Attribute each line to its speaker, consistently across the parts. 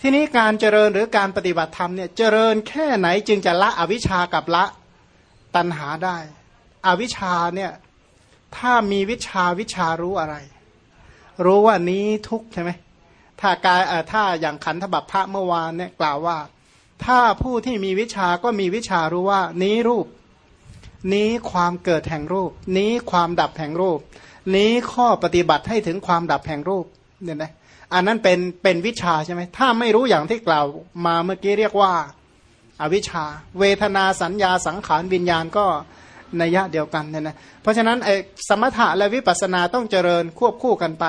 Speaker 1: ทีนี้การเจริญหรือการปฏิบัติธรรมเนี่ยเจริญแค่ไหนจึงจะละอวิชากับละตัณหาได้ อวิชาเนี่ยถ้ามีวิชาวิชารู้อะไร รู้ว่านี้ทุกใช่ไหมถ้ากายถ้าอย่างขันธบัพพะเมื่อวานเนี่ยกล่าวว่า ถ้าผู้ที่มีวิชาก็มีวิชารู้ว่า นี้รูป นี้ความเกิดแห่งรูป นี้ความดับแห่งรูป นี้ข้อปฏิบัติให้ถึงความดับแห่งรูปเนี่ยนะ อันนั้นเป็นเป็นวิชาใช่ไหมถ้าไม่รู้อย่างที่กล่าวมาเมื่อกี้เรียกว่าอาวิชชา เวทนาสัญญาสังขารวิญญาณก็นัยยะเดียวกันเนี่ยนะเพราะฉะนั้นไอ้สมถะและวิปัสสนาต้องเจริญควบคู่กันไป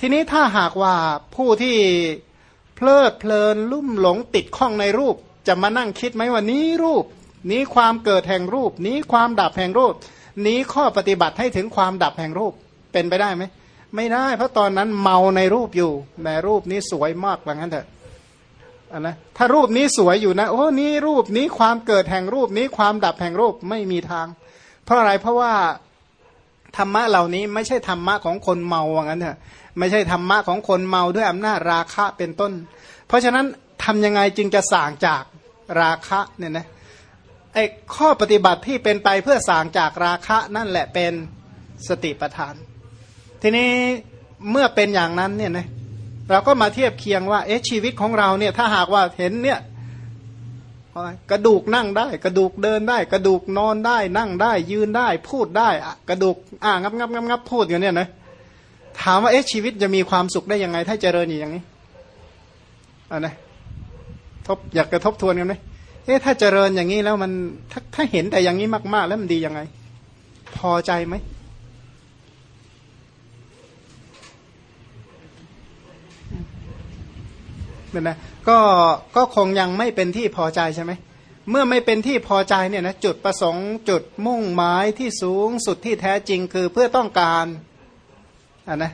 Speaker 1: ทีนี้ถ้าหากว่าผู้ที่เพลิดเพลินลุ่มหลงติดข้องในรูป จะมานั่งคิดไหมว่านี้รูป นี้ความเกิดแห่งรูป นี้ความดับแห่งรูป นี้ข้อปฏิบัติให้ถึงความดับแห่งรูปเป็นไปได้ไหม ไม่ได้ เพราะตอนนั้นเมาในรูปอยู่ในรูปนี้สวยมากว่างั้นเถอะนนะถ้ารูปนี้สวยอยู่นะโอ้นี้รูปนี้ความเกิดแห่งรูปนี้ความดับแห่งรูปไม่มีทาง เพราะอะไรเพราะว่าธรรมะเหล่านี้ไม่ใช่ธรรมะของคนเมาว่างั้นเถอะไม่ใช่ธรรมะของคนเมาด้วยอำนาจราคะเป็นต้น เพราะฉะนั้นทำยังไงจึงจะสางจากราคะเนี่ยนะไอ้ข้อปฏิบัติที่เป็นไปเพื่อสางจากราคะนั่นแหละเป็นสติปัฏฐาน ทีนี้เมื่อเป็นอย่างนั้นเนี่ยนะเราก็มาเทียบเคียงว่า เอ๊ะชีวิตของเราเนี่ย ถ้าหากว่าเห็นเนี่ยกระดูกนั่งได้ กระดูกเดินได้ กระดูกนอนได้ นั่งได้ ยืนได้ พูดได้ กระดูกอ่างับงับงับงับพูดอยู่เนี่ยนะถามว่าเอ๊ะชีวิตจะมีความสุขได้ยังไง ถ้าเจริญอย่างนี้อ่านะทบอยากกระทบทวนกันไหมเอ๊ะถ้าเจริญอย่างนี้แล้วมันถ้าถ้าเห็นแต่อย่างนี้มาก ๆ แล้วมันดียังไง พอใจไหม เนี่ยนะก็ก็คงยังไม่เป็นที่พอใจใช่ไหมเมื่อไม่เป็นที่พอใจเนี่ยนะจุดประสงค์จุดมุ่งหมายที่สูงสุดที่แท้จริงคือเพื่อต้องการอ่านะ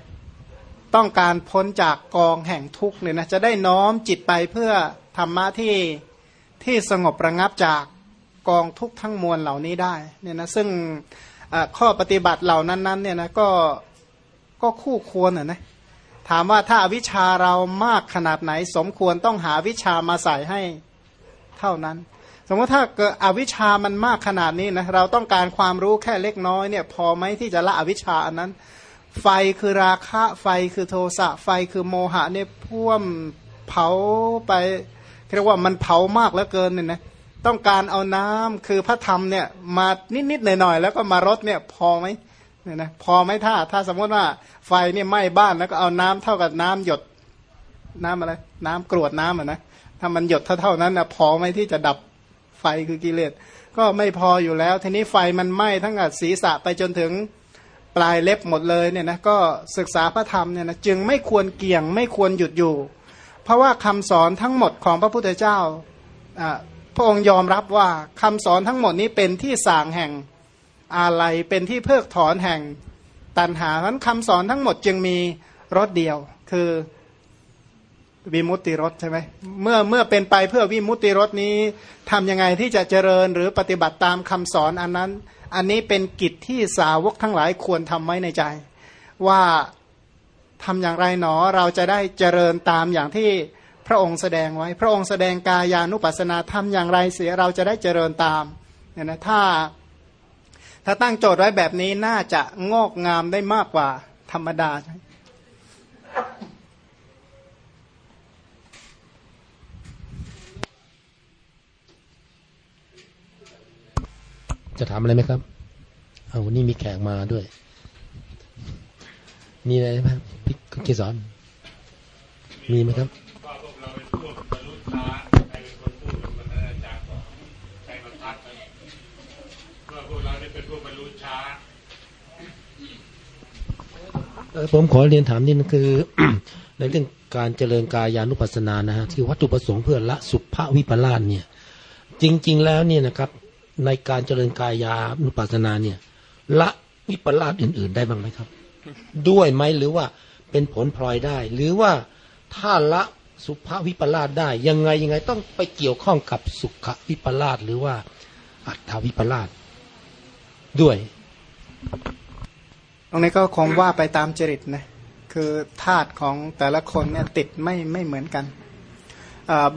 Speaker 1: ต้องการพ้นจากกองแห่งทุกเนี่ยนะจะได้น้อมจิตไปเพื่อธรรมะที่ที่สงบระงับจากกองทุกทั้งมวลเหล่านี้ได้เนี่ยนะซึ่งข้อปฏิบัติเหล่านั้นๆเนี่ยนะก็ก็คู่ควรอะนะ ถามว่าถ้าวิชาเรามากขนาดไหน สมควรต้องหาวิชามาใส่ให้เท่านั้น สมมติถ้าเกิดอวิชามันมากขนาดนี้นะเราต้องการความรู้แค่เล็กน้อยเนี่ยพอไหมที่จะละอวิชาอันนั้น ไฟคือราคะไฟคือโทสะไฟคือโมหะเนี่ยพ่วมเผาไปเรียกว่ามันเผามากเหลือเกินเนี่ยนะต้องการเอาน้ำคือพระธรรมเนี่ยมานิดๆหน่อยๆแล้วก็มารดเนี่ยพอไหม เนี่ยนะพอไหมถ้าถ้าสมมติว่าไฟเนี่ยไหม้บ้านแล้วก็เอาน้ำเท่ากับน้ำหยดน้ำอะไร น้ำกรวดน้ำอะนะถ้ามันหยดเท่าเท่านั้นนะพอไหมที่จะดับไฟคือกิเลสก็ไม่พออยู่แล้ว ทีนี้ไฟมันไหม้ทั้งกับศีรษะไปจนถึงปลายเล็บหมดเลยเนี่ยนะก็ศึกษาพระธรรมเนี่ยนะจึงไม่ควรเกี่ยงไม่ควรหยุดอยู่ เพราะว่าคำสอนทั้งหมดของพระพุทธเจ้าพระองค์ยอมรับว่าคำสอนทั้งหมดนี้เป็นที่สางแห่ง อะไรเป็นที่เพิกถอนแห่งตันหาเพราะคำสอนทั้งหมดจึงมีรถเดียว คือวิมุตติรถใช่ไหมเมื่อเมื่อเป็นไปเพื่อวิมุตติรถนี้ทำยังไงที่จะเจริญหรือปฏิบัติตามคำสอนอันนั้น อันนี้เป็นกิจที่สาวกทั้งหลายควรทำไว้ในใจ ว่าทำอย่างไรหนอเราจะได้เจริญตามอย่างที่พระองค์แสดงไว้ พระองค์แสดงกายานุปัสนาทำอย่างไรเสียเราจะได้เจริญตามเนี่ยนะถ้า ถ้าตั้งโจทย์ไว้แบบนี้น่าจะงอกงามได้มากกว่าธรรมดาใช่
Speaker 2: จะถามอะไรไหมครับ เอาวันนี้มีแขกมาด้วย มีอะไรไหมพี่เกสรมีไหมครับ ผมขอเรียนถามนิดนึงคือ ในเรื่องการเจริญกายานุปัสสนานะฮะที่วัตถุประสงค์เพื่อละสุภวิปลาสเนี่ย จริง ๆ แล้วเนี่ยนะครับ ในการเจริญกายานุปัสสนาเนี่ย ละวิปลาสอื่น ๆ ได้บ้างไหมครับ ด้วยไหมหรือว่าเป็นผลพลอยได้ หรือว่าถ้าละสุภวิปลาสได้ ยังไงยังไงต้องไปเกี่ยวข้องกับสุขวิปลาสหรือว่าอัตถวิปลาสด้วย
Speaker 1: ตรงนี้ก็คงว่าไปตามจริตนะคือธาตุของแต่ละคนเนี่ยติดไม่ไม่เหมือนกัน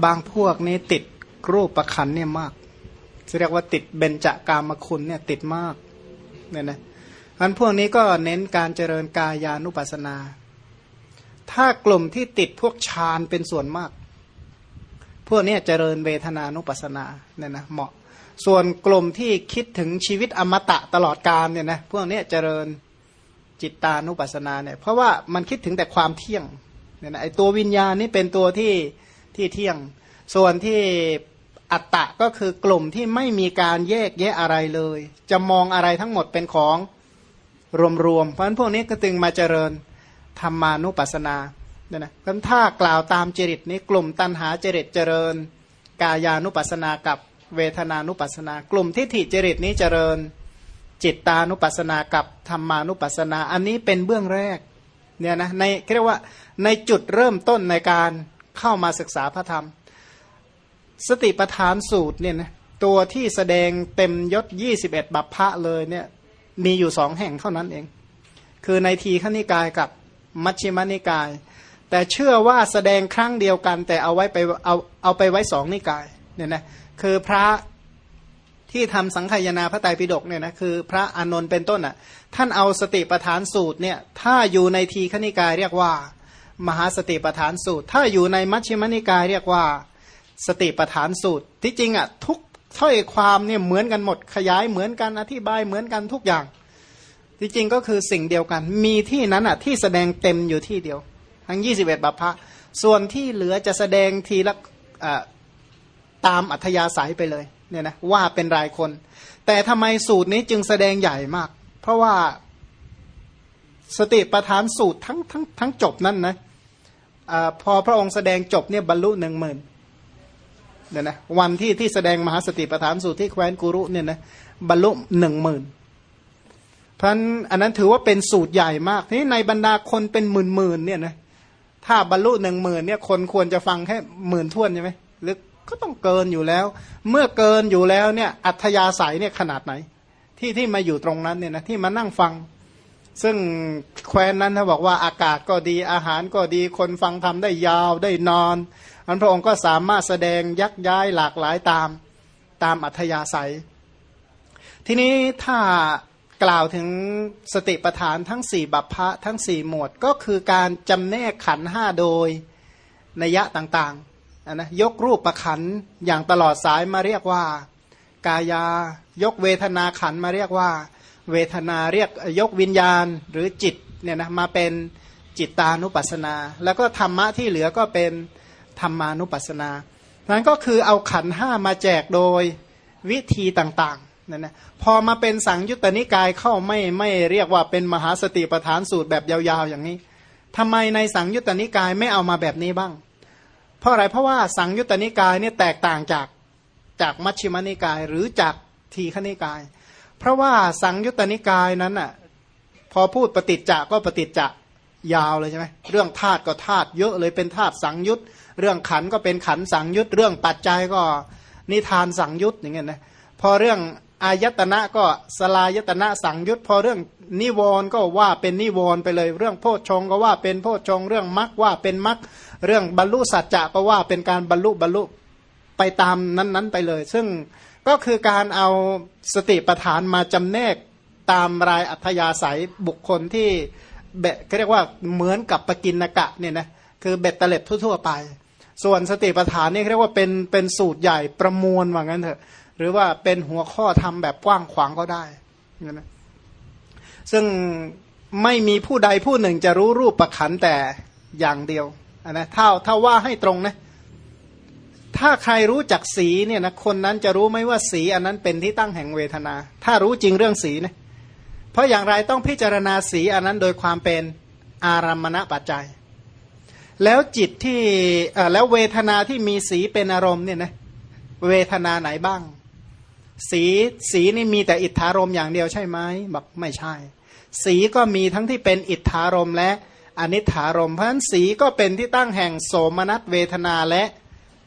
Speaker 1: บางพวกนี้ติดรูปประคันเนี่ยมากเรียกว่าติดเบญจากามคุณเนี่ยติดมากเนี่ยนะอันพวกนี้ก็เน้นการเจริญกายานุปัสนา ถ้ากลุ่มที่ติดพวกฌานเป็นส่วนมาก พวกนี้เจริญเวทนานุปัสนาเนี่ยนะเหมาะ ส่วนกลุ่มที่คิดถึงชีวิตอมตะตลอดกาลเนี่ยนะพวกนี้เจริญ จิตตานุปัสสนาเนี่ยเพราะว่ามันคิดถึงแต่ความเที่ยงเนี่ยนะไอตัววิญญาณนี่เป็นตัวที่ที่เที่ยง ส่วนที่อัตตะก็คือกลุ่มที่ไม่มีการแยกแยะอะไรเลย จะมองอะไรทั้งหมดเป็นของรวมๆเพราะฉะนั้นพวกนี้ก็จึงมาเจริญธรรมานุปัสสนาเนี่ยนะเพราะถ้ากล่าวตามจริตนี้กลุ่มตันหาจริตเจริญ กายานุปัสสนากับเวทนานุปัสสนา กลุ่มทิฏฐิจริตนี้เจริญ จิตตานุปัสสนากับธรรมานุปัสสนา อันนี้เป็นเบื้องแรกเนี่ยนะในเรียกว่าในจุดเริ่มต้นในการเข้ามาศึกษาพระธรรม สติปทานสูตรเนี่ยนะตัวที่แสดงเต็มยศ 21 บัพพะเลยเนี่ยมีอยู่สองแห่งเท่านั้นเอง คือในทีขณิกายกับมัชฌิมนิกาย แต่เชื่อว่าแสดงครั้งเดียวกัน แต่เอาไว้ไปเอาเอาไปไว้สองนิกายเนี่ยนะคือพระ ที่ทำสังขยาพระไตรปิฎกเนี่ยนะคือพระอานนท์เป็นต้นอะท่านเอาสติปทานสูตรเนี่ยถ้าอยู่ในทีขณิกายเรียกว่า มหาสติปทานสูตร ถ้าอยู่ในมัชฌิมนิกายเรียกว่าสติปทานสูตร ที่จริงอะทุกถ้อยความเนี่ยเหมือนกันหมดขยายเหมือนกันอธิบายเหมือนกันทุกอย่าง ที่จริงก็คือสิ่งเดียวกัน มีที่นั้นอะที่แสดงเต็มอยู่ที่เดียว ทั้ง 21บัพพะส่วนที่เหลือจะแสดงทีละตามอัธยาศัยไปเลย เนี่ยนะว่าเป็นรายคน แต่ทำไมสูตรนี้จึงแสดงใหญ่มาก เพราะว่าสติประธานสูตรทั้งทั้งทั้งจบนั่นนะอพอพระองค์แสดงจบเนี่ยบรรลุหนึ่งหมื่นเนี่ยนะวันที่ที่แสดงมหาสติปัฏฐานสูตรที่แคว้นกุรุเนี่ยนะบรรลุหนึ่งหมื่นเพราะอันนั้นถือว่าเป็นสูตรใหญ่มากทีนี้ในบรรดาคนเป็นหมื่นหมื่นเนี่ยนะถ้าบรรลุหนึ่งหมื่นเนี่ยคนควรจะฟังแค่หมื่นท่วนใช่ไหมหรือ ก็ต้องเกินอยู่แล้ว เมื่อเกินอยู่แล้วเนี่ยอัธยาศัยเนี่ยขนาดไหน ที่ที่มาอยู่ตรงนั้นเนี่ยนะที่มานั่งฟัง ซึ่งแคว้นนั้นถ้าบอกว่าอากาศก็ดีอาหารก็ดีคนฟังทำได้ยาวได้นอนอันพระองค์ก็สามารถแสดงยักย้ายหลากหลายตามตามอัธยาศัย ทีนี้ถ้ากล่าวถึงสติปัฏฐานทั้งสี่บัพพะทั้งสี่หมวดก็คือการจำแนกขันห้าโดยนัยะต่างๆ นะยกรูปประขันอย่างตลอดสายมาเรียกว่า กายายกเวทนาขันมาเรียกว่า เวทนาเรียกยกวิญญาณหรือจิตเนี่ยนะมาเป็นจิตตานุปัสสนา แล้วก็ธรรมะที่เหลือก็เป็นธรรมานุปัสสนานั้นก็คือเอาขันห้ามาแจกโดยวิธีต่างๆนั่นนะพอมาเป็นสังยุตตนิกายเข้าไม่ไม่เรียกว่าเป็นมหาสติปฐานสูตรแบบยาวๆอย่างนี้ทำไมในสังยุตตนิกายไม่เอามาแบบนี้บ้าง ราะอะไรเพราะว่าสังยุตตนิกายเนี่ยแตกต่างจากจากมัชฌิมนิกายหรือจากทีฆนิกาย เพราะว่าสังยุตตนิกายนั้นอะพอพูดปฏิจจะก็ปฏิจจะยาวเลยใช่ไหมเรื่องธาตุก็ธาตุเยอะเลยเป็นธาตุสังยุตเรื่องขันก็เป็นขันสังยุตเรื่องปัจจัยก็นิทานสังยุตอย่างเงี้ยนะพอเรื่องอายตนะก็สลายตนะสังยุตพอเรื่องนิวรณ์ก็ว่าเป็นนิวรณ์ไปเลย เรื่องโพชฌงก็ว่าเป็นโพชฌงเรื่องมรรคว่าเป็นมรรค เรื่องบรรลุสัจจะก็ว่าเป็นการบรรลุบรรลุไปตามนั้นๆไปเลย ซึ่งก็คือการเอาสติปัฏฐานมาจำแนกตามรายอัธยาศัยบุคคลที่เบเรียกว่าเหมือนกับปกินกะเนี่ยนะคือเบ็ดเล็ดทั่วๆไป ส่วนสติปัฏฐานนี่เรียกว่าเป็นเป็นสูตรใหญ่ประมวลว่างั้นเถอะ หรือว่าเป็นหัวข้อทำแบบกว้างขวางก็ได้นะซึ่งไม่มีผู้ใดผู้หนึ่งจะรู้รูปประขันแต่อย่างเดียว นะถ้าถ้าว่าให้ตรงนะ ถ้าใครรู้จักสีเนี่ยนะคนนั้นจะรู้ไหมว่าสีอันนั้นเป็นที่ตั้งแห่งเวทนา ถ้ารู้จริงเรื่องสีนะเพราะอย่างไรต้องพิจารณาสีอันนั้นโดยความเป็นอารามณปัจจัย แล้วจิตที่แล้วเวทนาที่มีสีเป็นอารมณ์เนี่ยนะเวทนาไหนบ้าง สีสีนี่มีแต่อิทธารมอย่างเดียวใช่ไหมบอกไม่ใช่ สีก็มีทั้งที่เป็นอิทธารมและ อนิถารมเพราะฉะนั้นสีก็เป็นที่ตั้งแห่งโสมนัสเวทนาและ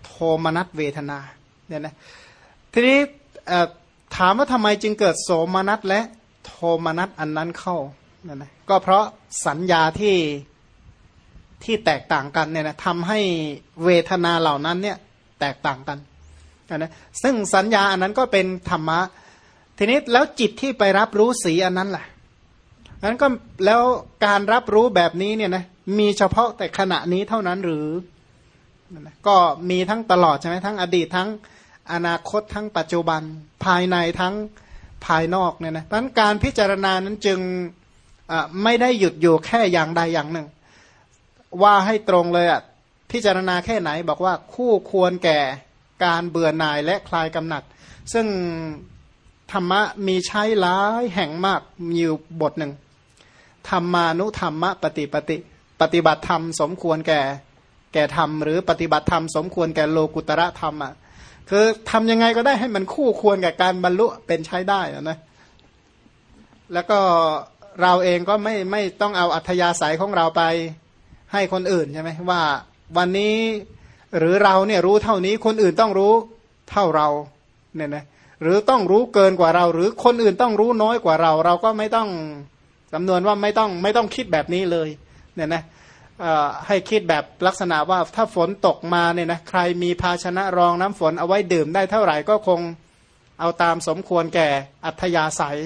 Speaker 1: โทมนัสเวทนาเนี่ยนะทีนี้ถามว่าทำไมจึงเกิดโสมนัสและโทมนัสอันนั้นเข้าเนี่ยนะก็เพราะสัญญาที่ที่แตกต่างกันเนี่ยนะทำให้เวทนาเหล่านั้นเนี่ยแตกต่างกันนะซึ่งสัญญาอันนั้นก็เป็นธรรมะ ทีนี้แล้วจิตที่ไปรับรู้สีอันนั้นแหละ นั้นก็แล้วการรับรู้แบบนี้เนี่ยนะมีเฉพาะแต่ขณะนี้เท่านั้นหรือ ก็มีทั้งตลอดใช่ไหมทั้งอดีตทั้งอนาคตทั้งปัจจุบันภายในทั้งภายนอกเนี่ยนะเพราะการพิจารณานั้นจึงไม่ได้หยุดอยู่แค่อย่างใดอย่างหนึ่ง ว่าให้ตรงเลยอะพิจารณาแค่ไหนบอกว่าคู่ควรแก่การเบื่อหน่ายและคลายกำหนัด ซึ่งธรรมะมีใช้หลายแห่งมากมีอยู่บทหนึ่ง ธรรมานุธรรมะปฏิปฏิปฏิบัติธรรมสมควรแก่ แก่ธรรมหรือปฏิบัติธรรมสมควรแก่โลกุตระธรรมอะคือทำยังไงก็ได้ให้มันคู่ควรกับการบรรลุเป็นใช้ได้นะแล้วก็เราเองก็ไม่ไม่ต้องเอาอัธยาศัยของเราไปให้คนอื่นใช่ไหมว่าวันนี้หรือเราเนี่ยรู้เท่านี้คนอื่นต้องรู้เท่าเราเนี่ยนะหรือต้องรู้เกินกว่าเรา หรือคนอื่นต้องรู้น้อยกว่าเรา เราก็ไม่ต้อง จำนวนว่าไม่ต้องไม่ต้องคิดแบบนี้เลยเนี่ยนะให้คิดแบบลักษณะว่าถ้าฝนตกมาเนี่ยนะใครมีภาชนะรองน้ำฝนเอาไว้ดื่มได้เท่าไหร่ก็คงเอาตามสมควรแก่อัธยาศัย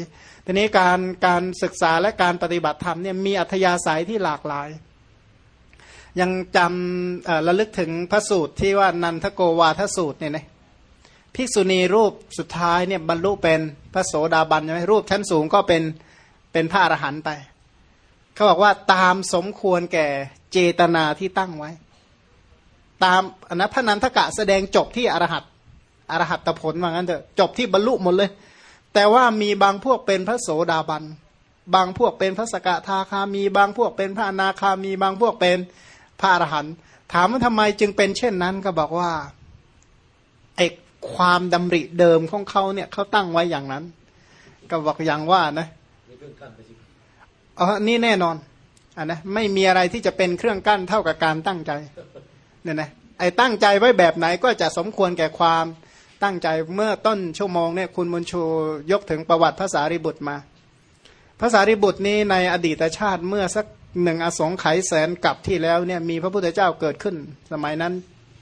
Speaker 1: ทีนี้การการศึกษาและการปฏิบัติธรรมเนี่ยมีอัธยาศัยที่หลากหลาย ยังจำระลึกถึงพระสูตรที่ว่านันทโกวาทสูตรเนี่ยนะภิกษุณีรูปสุดท้ายเนี่ยบรรลุเป็นพระโสดาบันใช่ไหมรูปชั้นสูงก็เป็น เป็นพระอรหันต์ไป เขาบอกว่าตามสมควรแก่เจตนาที่ตั้งไว้ ตามอนัพนันทกะแสดงจบที่อรหัตอรหัตผลว่างั้นเถอะจบที่บรรลุหมดเลย แต่ว่ามีบางพวกเป็นพระโสดาบัน บางพวกเป็นพระสกทาคามี บางพวกเป็นพระนาคามี บางพวกเป็นพระอรหันต์ถามว่าทำไมจึงเป็นเช่นนั้นก็บอกว่าไอความดำริเดิมของเขาเนี่ยเขาตั้งไว้อย่างนั้น ก็บอกอย่างว่านะ อ๋อนี่แน่นอนอันนะไม่มีอะไรที่จะเป็นเครื่องกั้นเท่ากับการตั้งใจเนี่ยนะไอ้ตั้งใจไว้แบบไหนก็จะสมควรแก่ความตั้งใจเมื่อต้นชั่วโมงเนี่ยคุณมุนชูยกถึงประวัติภาษาริบุตรมาภาษาริบุตรนี้ในอดีตชาติเมื่อสักหนึ่งอสงไขยแสนกับที่แล้วเนี่ยมีพระพุทธเจ้าเกิดขึ้น สมัยนั้น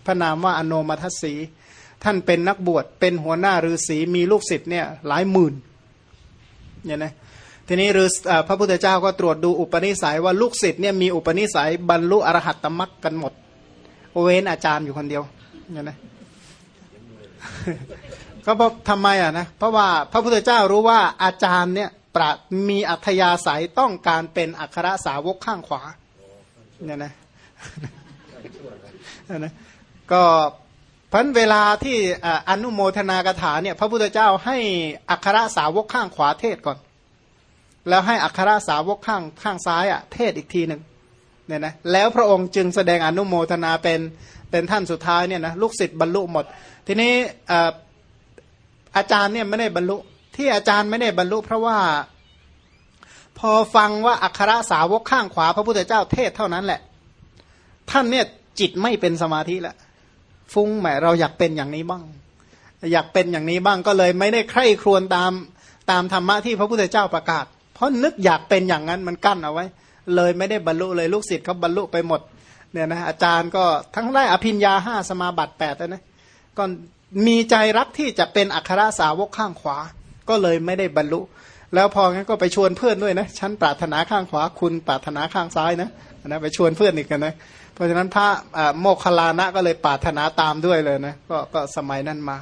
Speaker 1: พระนามว่าอโนมัทสี ท่านเป็นนักบวชเป็นหัวหน้าฤาษีมีลูกศิษย์เนี่ยหลายหมื่นเนี่ยนะ ทีนี้ฤาพระพุทธเจ้าก็ตรวจดูอุปนิสัยว่าลูกศิษย์เนี่ยมีอุปนิสัยบรรลุอรหัตตมรักกันหมดเว้นอาจารย์อยู่คนเดียวเนี่ยนะก็เพราะทำไมอะนะเพราะว่าพระพุทธเจ้ารู้ว่าอาจารย์เนี่ยปรามีอัธยาศัยต้องการเป็นอัครสาวกข้างขวาเนี่ยนะนะก็พันเวลาที่อนุโมทนากถาเนี่ยพระพุทธเจ้าให้อัครสาวกข้างขวาเทศก่อน แล้วให้อัครสาวกข้างข้างซ้ายอะเทศอีกทีหนึ่งเนี่ยนะแล้วพระองค์จึงแสดงอนุโมทนาเป็นเป็นท่านสุดท้ายเนี่ยนะลูกศิษย์บรรลุหมด ทีนี้อาจารย์เนี่ยไม่ได้บรรลุ ที่อาจารย์ไม่ได้บรรลุ เพราะว่า พอฟังว่าอัครสาวกข้างขวา พระพุทธเจ้าเทศเท่านั้นแหละ ท่านเนี่ยจิตไม่เป็นสมาธิแล้วฟุ้งแหมเราอยากเป็นอย่างนี้บ้าง อยากเป็นอย่างนี้บ้างก็เลยไม่ได้ใคร่ครวญตามตามธรรมะที่พระพุทธเจ้าประกาศ ราะนึกอยากเป็นอย่างนั้นมันกั้นเอาไว้ เลยไม่ได้บรรลุเลยลูกศิษย์เขาบรรลุไปหมดเนี่ยนะอาจารย์ก็ทั้งได้อภิญญาห้าสมาบัติแปดนะก็มีใจรักที่จะเป็นอัครสาวกข้างขวา ก็เลยไม่ได้บรรลุ แล้วพองั้นก็ไปชวนเพื่อนด้วยนะฉันปรารถนาข้างขวาคุณปรารถนาข้างซ้ายนะนะไปชวนเพื่อนอีกกันนะเพราะฉะนั้นพระโมคคัลลานะก็เลยปรารถนาตามด้วยเลยนะกก็สมัยนั้นมา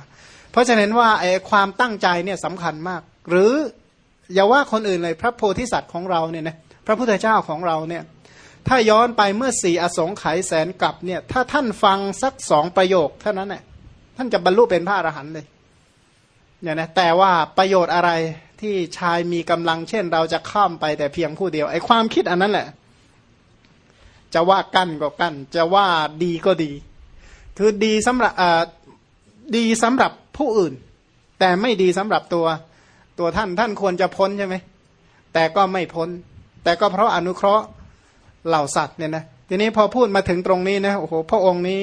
Speaker 1: เพราะฉะนั้นว่าไอ้ความตั้งใจเนี่ยสำคัญมาก หรือ อย่าว่าคนอื่นเลยพระโพธิสัตว์ของเราเนี่ยนะพระพุทธเจ้าของเราเนี่ยถ้าย้อนไปเมื่อสี่อสงไขยแสนกับเนี่ยถ้าท่านฟังสักสองประโยคเท่านั้นแหละท่านจะบรรลุเป็นพระอรหันต์เลยเนี่ยนะแต่ว่าประโยชน์อะไรที่ชายมีกำลังเช่น เราจะข้ามไปแต่เพียงผู้เดียวไอ้ความคิดอันนั้นแหละ จะว่ากั้นก็กั้น จะว่าดีก็ดี คือดีสำหรับดีสำหรับผู้อื่น แต่ไม่ดีสำหรับตัว ตัวท่านท่านควรจะพ้นใช่ไหมแต่ก็ไม่พ้น แต่ก็เพราะอนุเคราะห์เหล่าสัตว์เนี่ยนะทีนี้พอพูดมาถึงตรงนี้นะโอ้โหพระองค์นี้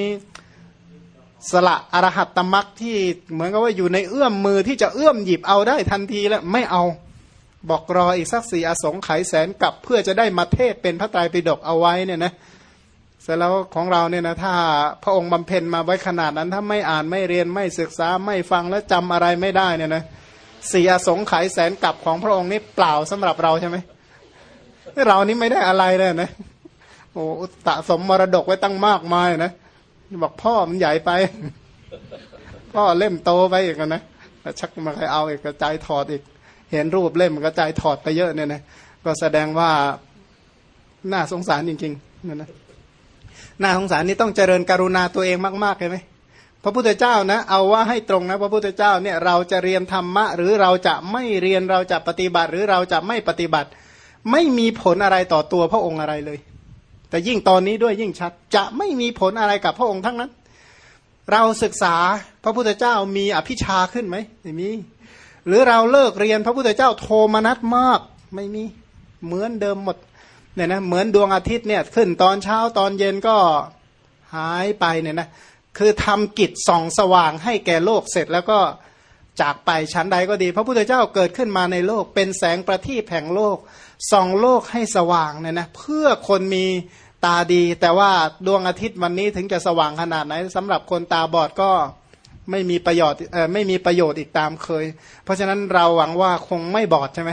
Speaker 1: สละอรหัตตมรักที่เหมือนกับว่าอยู่ในเอื้อมมือที่จะเอื้อมหยิบเอาได้ทันทีแล้วไม่เอาบอกรออีกสักสี่อสงไขยแสนกับเพื่อจะได้มาเทศเป็นพระไตรปิฎกเอาไว้เนี่ยนะเสร็จแล้วของเราเนี่ยนะถ้าพระองค์บำเพ็ญมาไว้ขนาดนั้นถ้าไม่อ่านไม่เรียนไม่ศึกษาไม่ฟังแล้วจำอะไรไม่ได้เนี่ยนะ สียสงไขยแสนกลับของพระองค์นี่เปล่าสำหรับเราใช่ไหมเรานี่ไม่ได้อะไรเลยนะโอ้ตะสมมรดกไว้ตั้งมากมายนะบอกพ่อมันใหญ่ไป พ่อเล่มโตไปอีกนะชักมาใครเอาอีกกระจายถอดอีก เห็นรูปเล่มกระจายถอดไปเยอะเนี่ยนะก็แสดงว่าน่าสงสารจริงๆนั่นนะน่าสงสารนี่ต้องเจริญกรุณาตัวเองมากๆเลยไหม พระพุทธเจ้านะ เอาว่าให้ตรงนะ พระพุทธเจ้าเนี่ยเราจะเรียนธรรมะ หรือเราจะไม่เรียนเราจะปฏิบัติ หรือเราจะไม่ปฏิบัติ ไม่มีผลอะไรต่อตัวพระองค์อะไรเลย แต่ยิ่งตอนนี้ด้วยยิ่งชัดจะไม่มีผลอะไรกับพระองค์ทั้งนั้น เราศึกษาพระพุทธเจ้ามีอภิชาขึ้นไหมไม่มีหรือเราเลิกเรียนพระพุทธเจ้าโทมนัสมากไม่มีเหมือนเดิมหมดเนี่ยนะเหมือนดวงอาทิตย์เนี่ยขึ้นตอนเช้าตอนเย็นก็หายไปเนี่ยนะ คือทำกิจส่องสว่างให้แก่โลกเสร็จแล้วก็จากไปชั้นใดก็ดี พระพุทธเจ้าเกิดขึ้นมาในโลก เป็นแสงประทีปแห่งโลกส่องโลกให้สว่างเนี่ยนะเพื่อคนมีตาดี แต่ว่าดวงอาทิตย์วันนี้ถึงจะสว่างขนาดไหนสำหรับคนตาบอดก็ไม่มีประโยชน์เออไม่มีประโยชน์อีกตามเคย เพราะฉะนั้นเราหวังว่าคงไม่บอดใช่ไหม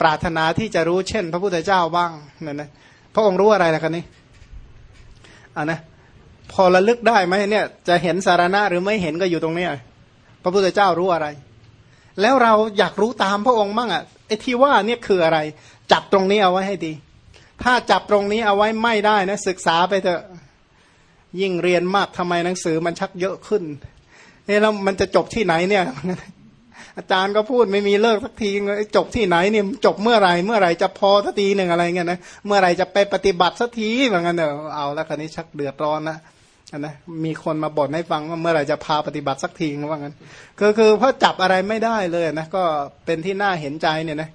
Speaker 1: ปรารถนาที่จะรู้เช่น พระพุทธเจ้าบ้างเนั่นนะพระองค์รู้อะไรล่ะกันนี้อ่านะ พอระลึกได้ไหมเนี่ย จะเห็นสารณะหรือไม่เห็นก็อยู่ตรงนี้พระพุทธเจ้ารู้อะไร แล้วเราอยากรู้ตามพระองค์มั่งอะไอ้ที่ว่าเนี่ยคืออะไร จับตรงนี้เอาไว้ให้ดี ถ้าจับตรงนี้เอาไว้ไม่ได้นะ ศึกษาไปเถอะยิ่งเรียนมากทำไมหนังสือมันชักเยอะขึ้นนี่แล้วมันจะจบที่ไหนเนี่ย อาจารย์ก็พูดไม่มีเลิกสักทีจบที่ไหนเนี่ยจบเมื่อไรเมื่อไรจะพอสักทีหนึ่งอะไรเงี้ยนะเมื่อไรจะไปปฏิบัติสักทีเหมือนกันเนอะเอาแล้วคันนี้ชักเดือดร้อนนะ นะมีคนมาบ่นให้ฟังว่าเมื่อไรจะพาปฏิบัติสักทีว่างั้นคือคือเพราะจับอะไรไม่ได้เลยนะก็เป็นที่น่าเห็นใจเนี่ยนะ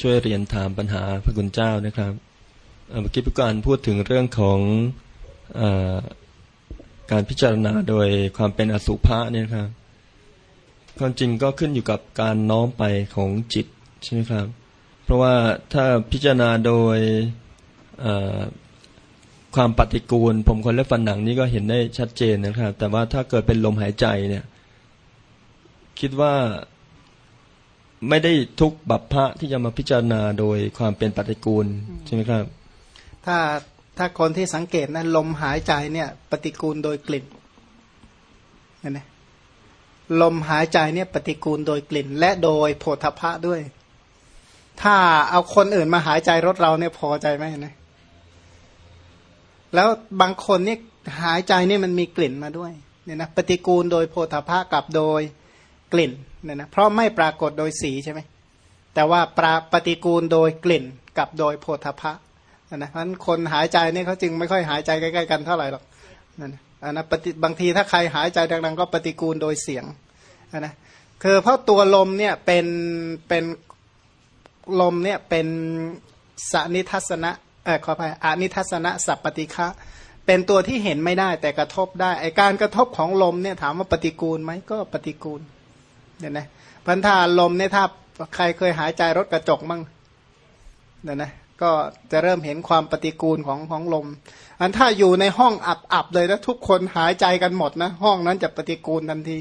Speaker 3: ช่วยเรียนถามปัญหาพระคุณเจ้านะครับเมื่อกี้ผู้การพูดถึงเรื่องของอการพิจารณาโดยความเป็นอสุภะเนี่ยครับความจริงก็ขึ้นอยู่กับการน้อมไปของจิตใช่ไหมครับ เพราะว่าถ้าพิจารณาโดยความปฏิกูล ผมคนและฟันหนังนี่ก็เห็นได้ชัดเจนนะครับ แต่ว่าถ้าเกิดเป็นลมหายใจเนี่ย คิดว่าไม่ได้ทุกบัพพะที่จะมาพิจารณาโดยความเป็นปฏิกูลใช่ไหมครับ
Speaker 1: ถ้าถ้าคนที่สังเกตนะลมหายใจเนี่ย ปฏิกูลโดยกลิ่นเห็นไหมลมหายใจเนี่ยปฏิกูลโดยกลิ่น และโดยโพธพะด้วย ถ้าเอาคนอื่นมาหายใจรถเราเนี่ยพอใจไหมนะแล้วบางคนนี่หายใจนี่มันมีกลิ่นมาด้วยเนี่ยนะปฏิกูลโดยโพธพะกับโดยกลิ่นเนี่ยนะเพราะไม่ปรากฏโดยสีใช่ไหมแต่ว่าปราปฏิกูลโดยกลิ่นกับโดยโพธพะนะเพราะคนหายใจนี่เขาจึงไม่ค่อยหายใจใกล้ๆกันเท่าไหร่หรอกนั่นนะปฏิบางทีถ้าใครหายใจดังๆ ก็ปฏิกูลโดยเสียงนะคือเพราะตัวลมเนี่ยเป็นเป็น ลมเนี่ยเป็นสนิทัศนะเออขออภัยอนิทัศนะสัพปฏิฆะเป็นตัวที่เห็นไม่ได้แต่กระทบได้ไอการกระทบของลมเนี่ยถามว่าปฏิกูลไหมก็ปฏิกูลเนี่ยนะพันธาลมเนี่ยถ้าใครเคยหายใจรถกระจกมั่งเนี่ยนะก็จะเริ่มเห็นความปฏิกูลของของลม อันถ้าอยู่ในห้องอับๆเลยนะทุกคนหายใจกันหมดนะห้องนั้นจะปฏิกูลทันที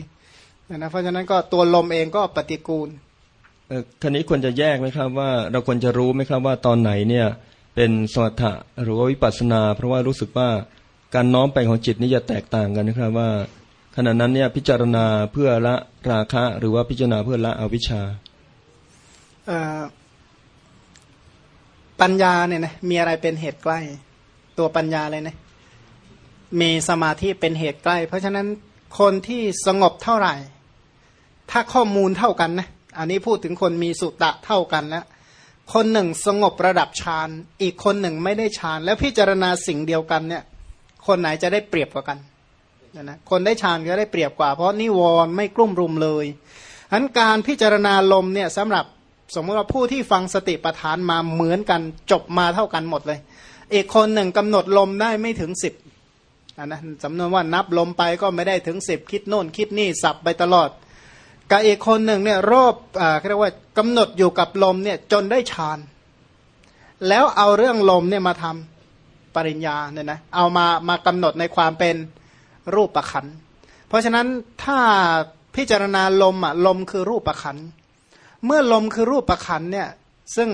Speaker 1: นะเพราะฉะนั้นก็ตัวลมเองก็ปฏิกูล
Speaker 3: เออท่านี้ควรจะแยกไหมครับว่าเราควรจะรู้ไหมครับว่าตอนไหนเนี่ยเป็นสมถะหรือว่าวิปัสสนา เพราะว่ารู้สึกว่าการน้อมไปของจิตนี่จะแตกต่างกันนะครับว่า ขณะนั้นเนี่ยพิจารณาเพื่อละราคะ หรือว่าพิจารณาเพื่อละอวิชชา
Speaker 1: ปัญญาเนี่ยนะมีอะไรเป็นเหตุใกล้ ตัวปัญญาเลยนะมีสมาธิเป็นเหตุใกล้ เพราะฉะนั้นคนที่สงบเท่าไหร่ ถ้าข้อมูลเท่ากันนะ อันนี้พูดถึงคนมีสุตะเท่ากันแล้วคนหนึ่งสงบระดับฌานอีกคนหนึ่งไม่ได้ฌานแล้วพิจารณาสิ่งเดียวกันเนี่ย คนไหนจะได้เปรียบกว่ากันนะคนได้ฌานก็ได้เปรียบกว่า เพราะนิวรณ์ไม่กลุ่มรุมเลยอันการพิจารณาลมเนี่ยสำหรับสมมติว่าผู้ที่ฟังสติปัฏฐานมาเหมือนกันจบมาเท่ากันหมดเลย อีกคนหนึ่งกำหนดลมได้ไม่ถึงสิบนนะสำนวนว่านับลมไปก็ไม่ได้ถึงสิบคิดโน่นคิดนี่สับไปตลอด กับอีกคนหนึ่งเนี่ยรอบอ่าเรียกว่ากำหนดอยู่กับลมเนี่ยจนได้ฌาน แล้วเอาเรื่องลมเนี่ยมาทำปริญญาเนี่ยนะเอามามากำหนดในความเป็นรูปประคันเพราะฉะนั้นถ้าพิจารณาลมอะลมคือรูปประคันเมื่อลมคือรูปประคันเนี่ยซึ่ง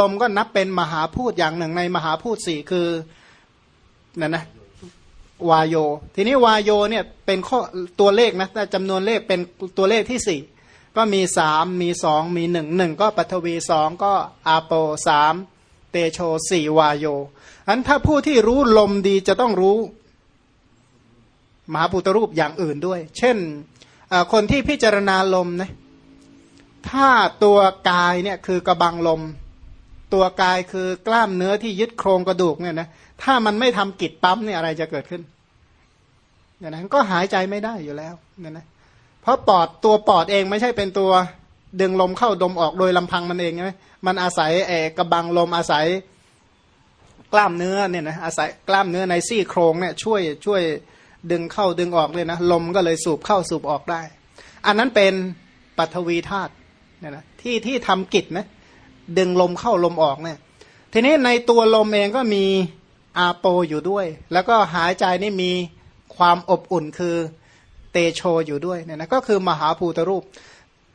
Speaker 1: ลมก็นับเป็นมหาพูดอย่างหนึ่งในมหาพูดสี่คือนั่นนะ วายโย ทีนี้วายโยเนี่ยเป็นข้อตัวเลขนะจำนวนเลขเป็นตัวเลขที่สี่ก็มีสามมีสองมีหนึ่งหนึ่งก็ปัทวีสองก็อาโปสามเตโชสี่วายโยอันถ้าผู้ที่รู้ลมดีจะต้องรู้ มหาปุตรูปอย่างอื่นด้วย เช่นคนที่พิจารณาลมนะถ้าตัวกายเนี่ยคือกระบังลม ตัวกายคือกล้ามเนื้อที่ยึดโครงกระดูกเนี่ยนะ ถ้ามันไม่ทำกิจปั๊มเนี่ยอะไรจะเกิดขึ้นเนี่ยนะก็หายใจไม่ได้อยู่แล้วเนี่ยนะเพราะปอดตัวปอดเองไม่ใช่เป็นตัวดึงลมเข้าดมออกโดยลำพังมันเองใช่ไหมมันอาศัยเอกระบังลมอาศัยกล้ามเนื้อเนี่ยนะอาศัยกล้ามเนื้อในซี่โครงเนี่ยช่วยช่วยดึงเข้าดึงออกเลยนะลมก็เลยสูบเข้าสูบออกได้ อันนั้นเป็นปัทวีธาตุเนี่ยนะที่ที่ทำกิจนะดึงลมเข้าลมออกเนี่ยทีนี้ในตัวลมเองก็มี อาโปอยู่ด้วย แล้วก็หายใจนี่มีความอบอุ่นคือเตโชอยู่ด้วยเนี่ยนะก็คือมหาภูตรูป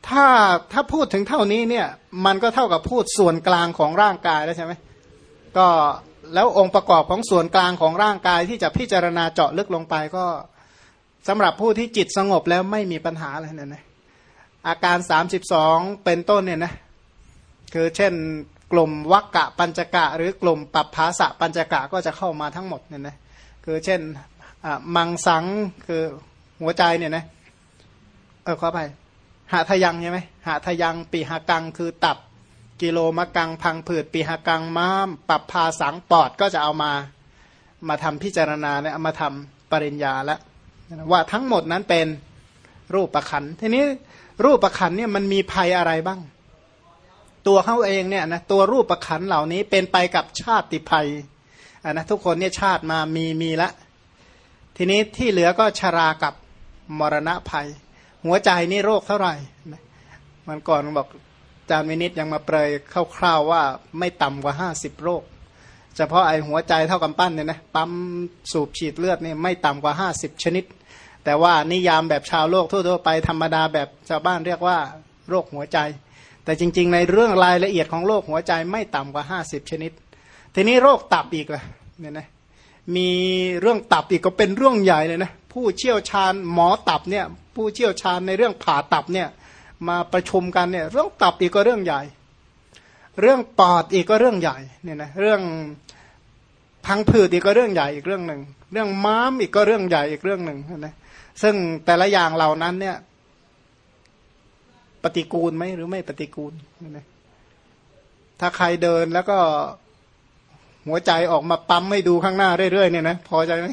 Speaker 1: ถ้าถ้าพูดถึงเท่านี้เนี่ยมันก็เท่ากับพูดส่วนกลางของร่างกายแล้วใช่ไหมก็แล้วองค์ประกอบของส่วนกลางของร่างกายที่จะพิจารณาเจาะลึกลงไปก็สำหรับผู้ที่จิตสงบแล้วไม่มีปัญหาอะไรเนี่ยนะอาการสามสิบสองเป็นต้นเนี่ยนะคือเช่น กลุ่มวักกะปัญจกะ หรือกลุ่มปัปภาสะปัญจกะก็จะเข้ามาทั้งหมดเนี่ยนะคือเช่นมังสังคือหัวใจเนี่ยนะเออขอไปหาทยังใช่ไหมหาทยังปีหากังคือตับกิโลมะกังพังผืดปีหากังม้ามปับพาสังปอดก็จะเอามามาทำพิจารณาเนี่ยมาทำปริญญาแล้วว่าทั้งหมดนั้นเป็นรูปประคันทีนี้รูปประคันเนี่ยมันมีภัยอะไรบ้าง ตัวเขาเองเนี่ยนะตัวรูปประคันเหล่านี้เป็นไปกับชาติภัยนะทุกคนเนี่ยชาติมามีมีละ ทีนี้ที่เหลือก็ชรากับมรณะภัย หัวใจนี่โรคเท่าไหร่มันก่อนบอกจารย์วินิตยังมาเปรยคร่าวๆว่าไม่ต่ำกว่าห้าสิบโรค เฉพาะไอหัวใจเท่ากับปั้นเนี่ยนะปั๊มสูบฉีดเลือดนี่ไม่ต่ำกว่าห้าสิบชนิด แต่ว่านิยามแบบชาวโลกทั่วๆไปธรรมดาแบบชาวบ้านเรียกว่า โรคหัวใจ แต่จริง ๆ ในเรื่องรายละเอียดของโรคหัวใจไม่ต่ำกว่าห้าสิบชนิด ทีนี้โรคตับอีกล่ะเนี่ยนะมีเรื่องตับอีกก็เป็นเรื่องใหญ่เลยนะผู้เชี่ยวชาญหมอตับเนี่ยผู้เชี่ยวชาญในเรื่องผ่าตับเนี่ยมาประชุมกันเนี่ยเรื่องตับอีกก็เรื่องใหญ่ เรื่องปอดอีกก็เรื่องใหญ่เนี่ยนะเรื่องพังผืดอีกก็เรื่องใหญ่อีกเรื่องหนึ่งเรื่องม้ามอีกก็เรื่องใหญ่อีกเรื่องหนึ่งนะซึ่งแต่ละอย่างเหล่านั้นเนี่ย ปฏิกูลไหมหรือไม่ปฏิกูลนะถ้าใครเดินแล้วก็หัวใจออกมาปั๊มให้ดูข้างหน้าเรื่อยๆเนี่ยนะพอใจไหม